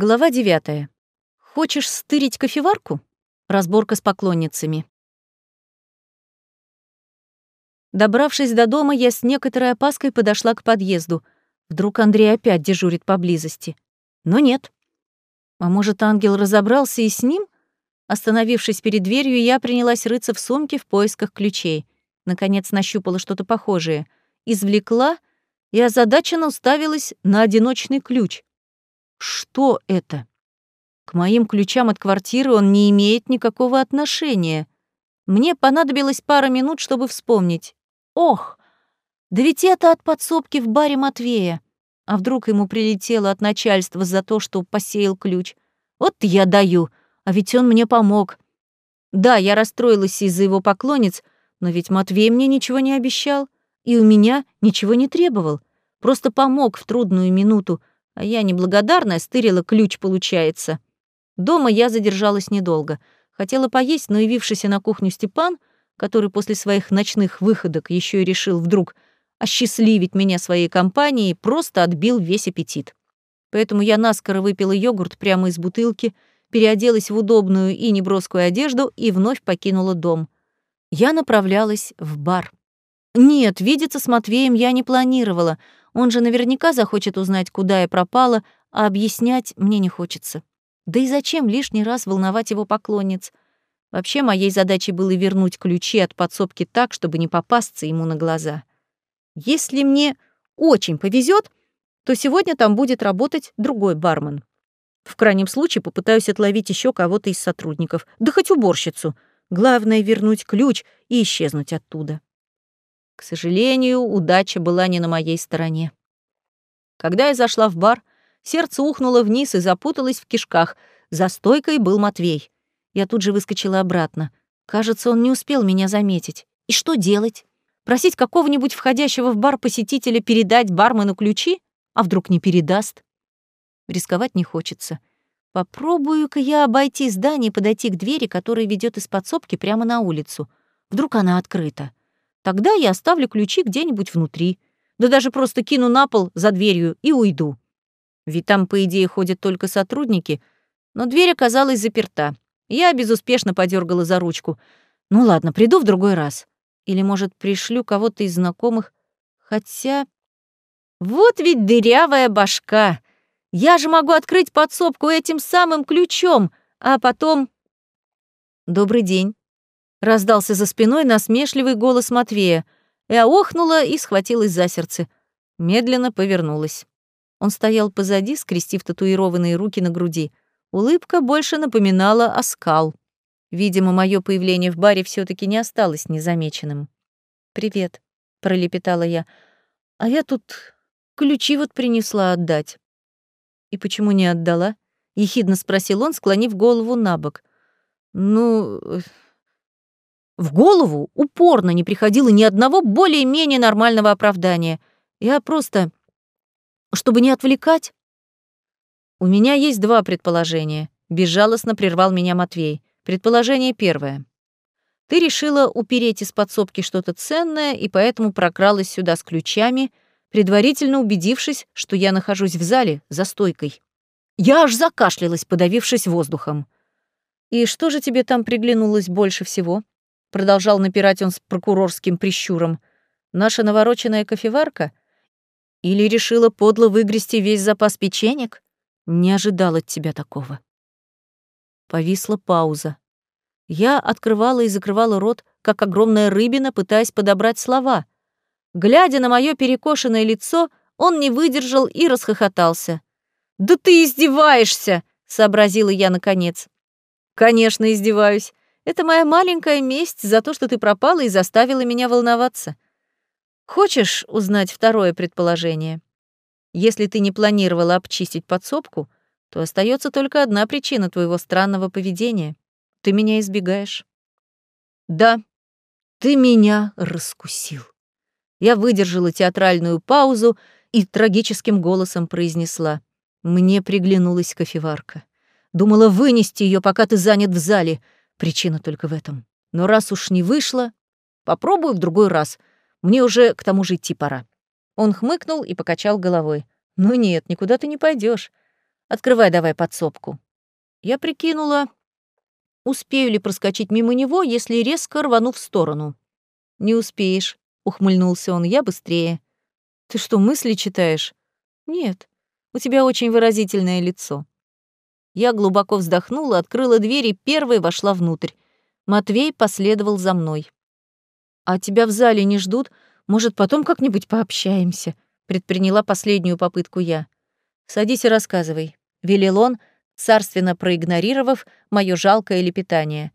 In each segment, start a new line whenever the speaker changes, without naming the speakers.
Глава 9. Хочешь стырить кофеварку? Разборка с поклонницами. Добравшись до дома, я с некоторой опаской подошла к подъезду. Вдруг Андрей опять дежурит поблизости. Но нет. А может, ангел разобрался и с ним? Остановившись перед дверью, я принялась рыться в сумке в поисках ключей. Наконец нащупала что-то похожее. Извлекла и озадаченно уставилась на одиночный ключ. Что это? К моим ключам от квартиры он не имеет никакого отношения. Мне понадобилось пара минут, чтобы вспомнить. Ох, да ведь это от подсобки в баре Матвея. А вдруг ему прилетело от начальства за то, что посеял ключ? Вот я даю, а ведь он мне помог. Да, я расстроилась из-за его поклонниц, но ведь Матвей мне ничего не обещал и у меня ничего не требовал. Просто помог в трудную минуту, а я неблагодарная стырила ключ, получается. Дома я задержалась недолго. Хотела поесть, но явившийся на кухню Степан, который после своих ночных выходок еще и решил вдруг осчастливить меня своей компанией, просто отбил весь аппетит. Поэтому я наскоро выпила йогурт прямо из бутылки, переоделась в удобную и неброскую одежду и вновь покинула дом. Я направлялась в бар. Нет, видеться с Матвеем я не планировала — он же наверняка захочет узнать, куда я пропала, а объяснять мне не хочется. Да и зачем лишний раз волновать его поклонниц? Вообще, моей задачей было вернуть ключи от подсобки так, чтобы не попасться ему на глаза. Если мне очень повезет, то сегодня там будет работать другой бармен. В крайнем случае попытаюсь отловить еще кого-то из сотрудников, да хоть уборщицу. Главное — вернуть ключ и исчезнуть оттуда. К сожалению, удача была не на моей стороне. Когда я зашла в бар, сердце ухнуло вниз и запуталось в кишках. За стойкой был Матвей. Я тут же выскочила обратно. Кажется, он не успел меня заметить. И что делать? Просить какого-нибудь входящего в бар посетителя передать бармену ключи? А вдруг не передаст? Рисковать не хочется. Попробую-ка я обойти здание и подойти к двери, которая ведет из подсобки прямо на улицу. Вдруг она открыта. Тогда я оставлю ключи где-нибудь внутри. Да даже просто кину на пол за дверью и уйду. Ведь там, по идее, ходят только сотрудники, но дверь оказалась заперта. Я безуспешно подергала за ручку. Ну ладно, приду в другой раз. Или, может, пришлю кого-то из знакомых. Хотя... Вот ведь дырявая башка. Я же могу открыть подсобку этим самым ключом, а потом... Добрый день. Раздался за спиной насмешливый голос Матвея. Я охнула и схватилась за сердце. Медленно повернулась. Он стоял позади, скрестив татуированные руки на груди. Улыбка больше напоминала оскал. Видимо, мое появление в баре все таки не осталось незамеченным. «Привет», — пролепетала я. «А я тут ключи вот принесла отдать». «И почему не отдала?» — ехидно спросил он, склонив голову на бок. «Ну, в голову упорно не приходило ни одного более-менее нормального оправдания. Я просто... Чтобы не отвлекать... У меня есть два предположения. Безжалостно прервал меня Матвей. Предположение первое. Ты решила упереть из подсобки что-то ценное и поэтому прокралась сюда с ключами, предварительно убедившись, что я нахожусь в зале за стойкой. Я аж закашлялась, подавившись воздухом. «И что же тебе там приглянулось больше всего?» Продолжал напирать он с прокурорским прищуром. «Наша навороченная кофеварка? Или решила подло выгрести весь запас печенек? Не ожидал от тебя такого». Повисла пауза. Я открывала и закрывала рот, как огромная рыбина, пытаясь подобрать слова. Глядя на мое перекошенное лицо, он не выдержал и расхохотался. «Да ты издеваешься!» — сообразила я наконец. «Конечно, издеваюсь. Это моя маленькая месть за то, что ты пропала и заставила меня волноваться. Хочешь узнать второе предположение? Если ты не планировала обчистить подсобку, то остается только одна причина твоего странного поведения. Ты меня избегаешь. Да, ты меня раскусил. Я выдержала театральную паузу и трагическим голосом произнесла. Мне приглянулась кофеварка. Думала вынести ее, пока ты занят в зале — Причина только в этом. Но раз уж не вышло, попробую в другой раз. Мне уже к тому же идти пора. Он хмыкнул и покачал головой. Ну нет, никуда ты не пойдешь. Открывай давай подсобку. Я прикинула, успею ли проскочить мимо него, если резко рвану в сторону. «Не успеешь», — ухмыльнулся он, — «я быстрее». «Ты что, мысли читаешь?» «Нет, у тебя очень выразительное лицо». Я глубоко вздохнула, открыла дверь и первой вошла внутрь. Матвей последовал за мной. «А тебя в зале не ждут? Может, потом как-нибудь пообщаемся?» Предприняла последнюю попытку я. «Садись и рассказывай», — велел он, царственно проигнорировав моё жалкое лепетание.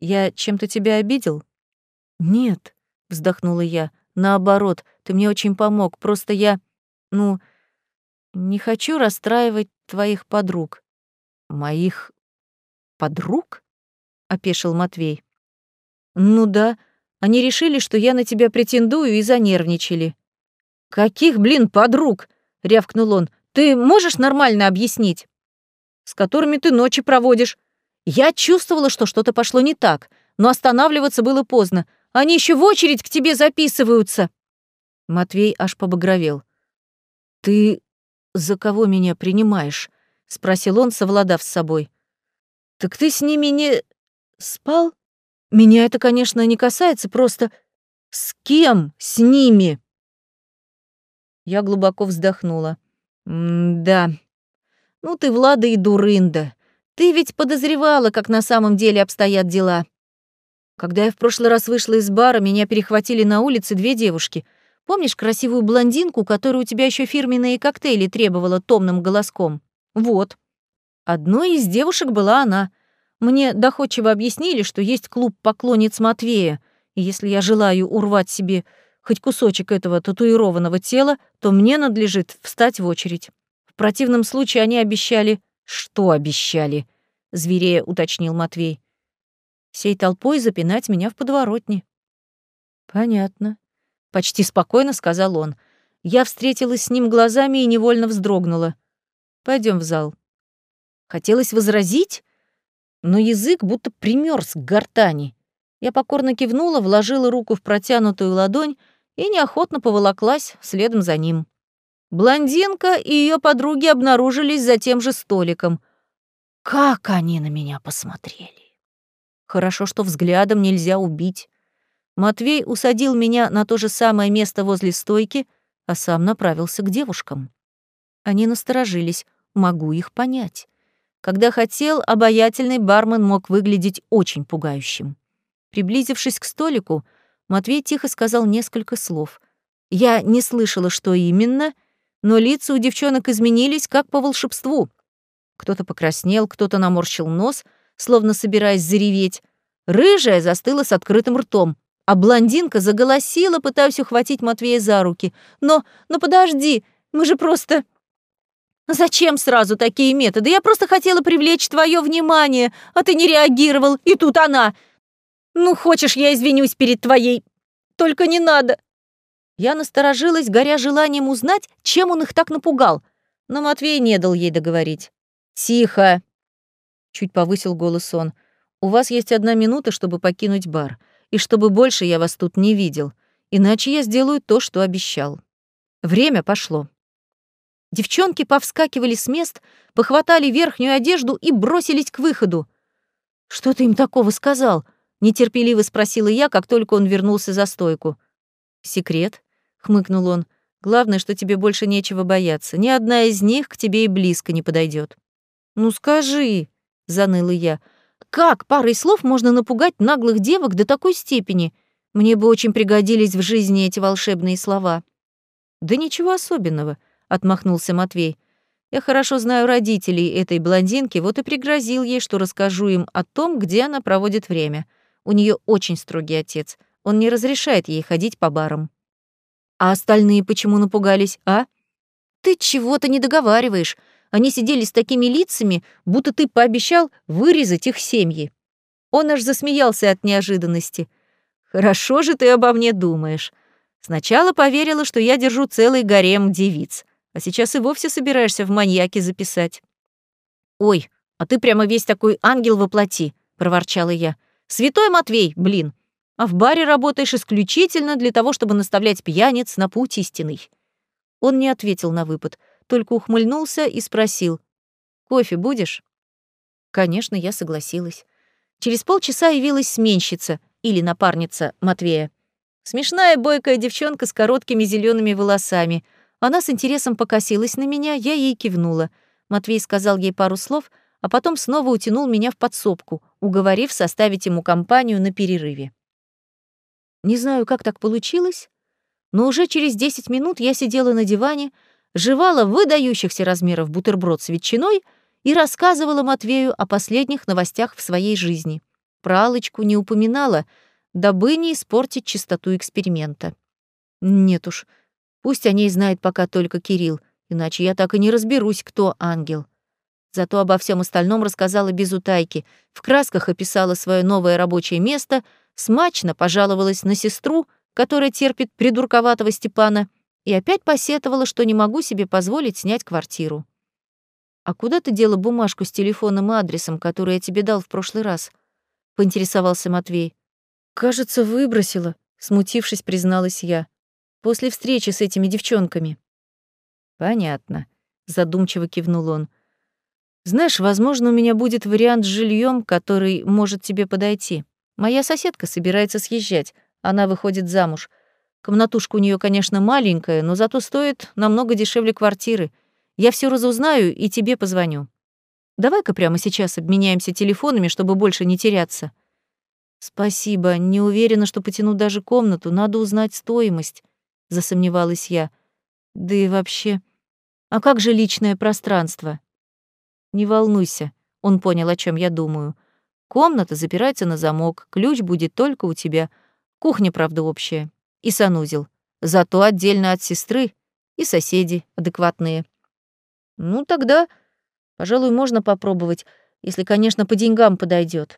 «Я чем-то тебя обидел?» «Нет», — вздохнула я, — «наоборот, ты мне очень помог, просто я, ну, не хочу расстраивать твоих подруг». «Моих подруг?» — опешил Матвей. «Ну да, они решили, что я на тебя претендую и занервничали». «Каких, блин, подруг?» — рявкнул он. «Ты можешь нормально объяснить?» «С которыми ты ночи проводишь». Я чувствовала, что что-то пошло не так, но останавливаться было поздно. Они еще в очередь к тебе записываются. Матвей аж побагровел. «Ты за кого меня принимаешь?» — спросил он, совладав с собой. «Так ты с ними не... спал? Меня это, конечно, не касается, просто... С кем с ними?» Я глубоко вздохнула. «Да. Ну ты, Влада и дурында. Ты ведь подозревала, как на самом деле обстоят дела. Когда я в прошлый раз вышла из бара, меня перехватили на улице две девушки. Помнишь красивую блондинку, которую у тебя еще фирменные коктейли требовала томным голоском? Вот. Одной из девушек была она. Мне доходчиво объяснили, что есть клуб поклонниц Матвея, и если я желаю урвать себе хоть кусочек этого татуированного тела, то мне надлежит встать в очередь. В противном случае они обещали... Что обещали? Зверея уточнил Матвей всей толпой запинать меня в подворотне. Понятно. Почти спокойно сказал он. Я встретилась с ним глазами и невольно вздрогнула. Пойдем в зал. Хотелось возразить, но язык будто примерз к гортани. Я покорно кивнула, вложила руку в протянутую ладонь и неохотно поволоклась следом за ним. Блондинка и ее подруги обнаружились за тем же столиком. Как они на меня посмотрели! Хорошо, что взглядом нельзя убить. Матвей усадил меня на то же самое место возле стойки, а сам направился к девушкам. Они насторожились, могу их понять. Когда хотел, обаятельный бармен мог выглядеть очень пугающим. Приблизившись к столику, Матвей тихо сказал несколько слов. Я не слышала, что именно, но лица у девчонок изменились, как по волшебству. Кто-то покраснел, кто-то наморщил нос — словно собираясь зареветь. Рыжая застыла с открытым ртом, а блондинка заголосила, пытаясь ухватить Матвея за руки. «Но, но подожди, мы же просто...» «Зачем сразу такие методы? Я просто хотела привлечь твое внимание, а ты не реагировал, и тут она. Ну, хочешь, я извинюсь перед твоей... Только не надо!» Я насторожилась, горя желанием узнать, чем он их так напугал, но Матвей не дал ей договорить. «Тихо!» Чуть повысил голос он. «У вас есть одна минута, чтобы покинуть бар, и чтобы больше я вас тут не видел, иначе я сделаю то, что обещал. Время пошло». Девчонки повскакивали с мест, похватали верхнюю одежду и бросились к выходу. «Что ты им такого сказал?» — нетерпеливо спросила я, как только он вернулся за стойку. «Секрет», — хмыкнул он. «Главное, что тебе больше нечего бояться. Ни одна из них к тебе и близко не подойдет. «Ну скажи», — заныла я. «Как парой слов можно напугать наглых девок до такой степени? Мне бы очень пригодились в жизни эти волшебные слова». «Да ничего особенного», — отмахнулся Матвей. «Я хорошо знаю родителей этой блондинки, вот и пригрозил ей, что расскажу им о том, где она проводит время. У нее очень строгий отец. Он не разрешает ей ходить по барам». «А остальные почему напугались, а?» «Ты чего-то не договариваешь. Они сидели с такими лицами, будто ты пообещал вырезать их семьи. Он аж засмеялся от неожиданности. «Хорошо же ты обо мне думаешь. Сначала поверила, что я держу целый гарем девиц, а сейчас и вовсе собираешься в маньяки записать». «Ой, а ты прямо весь такой ангел воплоти», — проворчала я. «Святой Матвей, блин, а в баре работаешь исключительно для того, чтобы наставлять пьяниц на путь истинный». Он не ответил на выпад — только ухмыльнулся и спросил. Кофе будешь?» Конечно, я согласилась. Через полчаса явилась сменщица или напарница Матвея. Смешная бойкая девчонка с короткими зелеными волосами. Она с интересом покосилась на меня, я ей кивнула. Матвей сказал ей пару слов, а потом снова утянул меня в подсобку, уговорив составить ему компанию на перерыве. Не знаю, как так получилось, но уже через 10 минут я сидела на диване, жевала выдающихся размеров бутерброд с ветчиной и рассказывала Матвею о последних новостях в своей жизни. Про Аллочку не упоминала, дабы не испортить чистоту эксперимента. Нет уж, пусть о ней знает пока только Кирилл, иначе я так и не разберусь, кто ангел. Зато обо всем остальном рассказала без утайки, в красках описала свое новое рабочее место, смачно пожаловалась на сестру, которая терпит придурковатого Степана, и опять посетовала, что не могу себе позволить снять квартиру. «А куда ты дела бумажку с телефоном и адресом, который я тебе дал в прошлый раз?» — поинтересовался Матвей. «Кажется, выбросила», — смутившись, призналась я. «После встречи с этими девчонками». «Понятно», — задумчиво кивнул он. «Знаешь, возможно, у меня будет вариант с жильем, который может тебе подойти. Моя соседка собирается съезжать, она выходит замуж. Комнатушка у нее, конечно, маленькая, но зато стоит намного дешевле квартиры. Я все разузнаю и тебе позвоню. Давай-ка прямо сейчас обменяемся телефонами, чтобы больше не теряться. Спасибо, не уверена, что потяну даже комнату, надо узнать стоимость, засомневалась я. Да и вообще, а как же личное пространство? Не волнуйся, он понял, о чем я думаю. Комната запирается на замок, ключ будет только у тебя. Кухня, правда, общая и санузел. Зато отдельно от сестры и соседи адекватные. Ну, тогда, пожалуй, можно попробовать, если, конечно, по деньгам подойдет.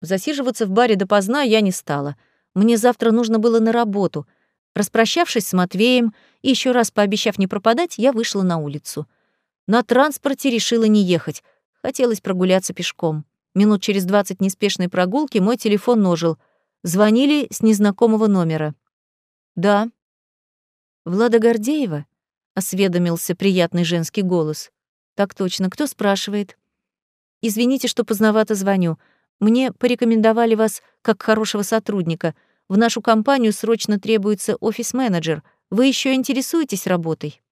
Засиживаться в баре допоздна я не стала. Мне завтра нужно было на работу. Распрощавшись с Матвеем и еще раз пообещав не пропадать, я вышла на улицу. На транспорте решила не ехать. Хотелось прогуляться пешком. Минут через двадцать неспешной прогулки мой телефон ножил. Звонили с незнакомого номера. «Да». «Влада Гордеева?» — осведомился приятный женский голос. «Так точно. Кто спрашивает?» «Извините, что поздновато звоню. Мне порекомендовали вас как хорошего сотрудника. В нашу компанию срочно требуется офис-менеджер. Вы еще интересуетесь работой?»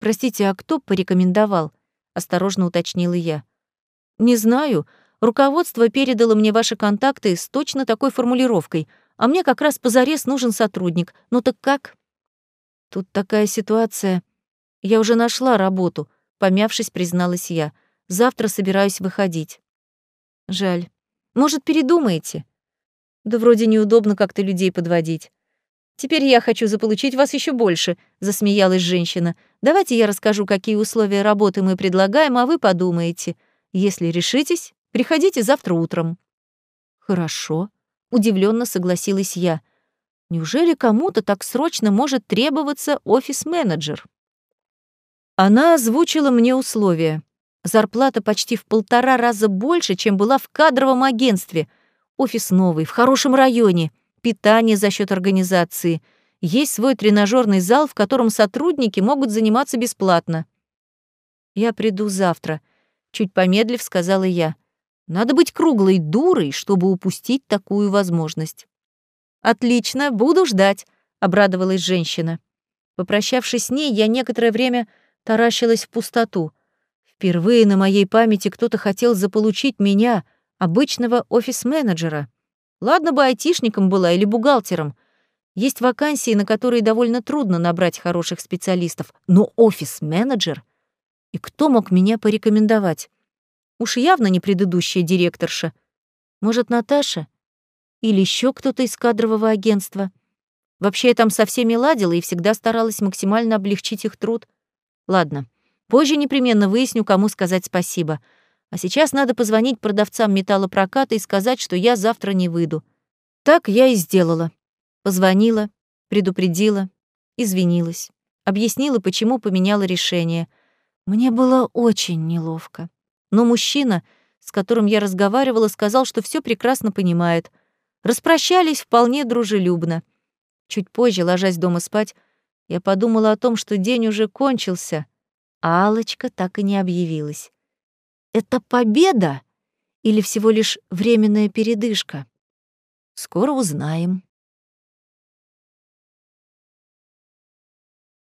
«Простите, а кто порекомендовал?» — осторожно уточнила я. «Не знаю. Руководство передало мне ваши контакты с точно такой формулировкой, а мне как раз позарез нужен сотрудник. Ну так как? Тут такая ситуация. Я уже нашла работу, помявшись, призналась я. Завтра собираюсь выходить. Жаль. Может, передумаете? Да вроде неудобно как-то людей подводить. Теперь я хочу заполучить вас еще больше, засмеялась женщина. Давайте я расскажу, какие условия работы мы предлагаем, а вы подумаете. Если решитесь, Приходите завтра утром». «Хорошо», — удивленно согласилась я. «Неужели кому-то так срочно может требоваться офис-менеджер?» Она озвучила мне условия. Зарплата почти в полтора раза больше, чем была в кадровом агентстве. Офис новый, в хорошем районе, питание за счет организации. Есть свой тренажерный зал, в котором сотрудники могут заниматься бесплатно. «Я приду завтра», — чуть помедлив сказала я. Надо быть круглой дурой, чтобы упустить такую возможность. «Отлично, буду ждать», — обрадовалась женщина. Попрощавшись с ней, я некоторое время таращилась в пустоту. Впервые на моей памяти кто-то хотел заполучить меня, обычного офис-менеджера. Ладно бы айтишником была или бухгалтером. Есть вакансии, на которые довольно трудно набрать хороших специалистов, но офис-менеджер? И кто мог меня порекомендовать? Уж явно не предыдущая директорша. Может, Наташа? Или еще кто-то из кадрового агентства? Вообще я там со всеми ладила и всегда старалась максимально облегчить их труд. Ладно, позже непременно выясню, кому сказать спасибо. А сейчас надо позвонить продавцам металлопроката и сказать, что я завтра не выйду. Так я и сделала. Позвонила, предупредила, извинилась, объяснила, почему поменяла решение. Мне было очень неловко. Но мужчина, с которым я разговаривала, сказал, что все прекрасно понимает. Распрощались вполне дружелюбно. Чуть позже, ложась дома спать, я подумала о том, что день уже кончился, алочка так и не объявилась. Это победа или всего лишь временная передышка? Скоро узнаем.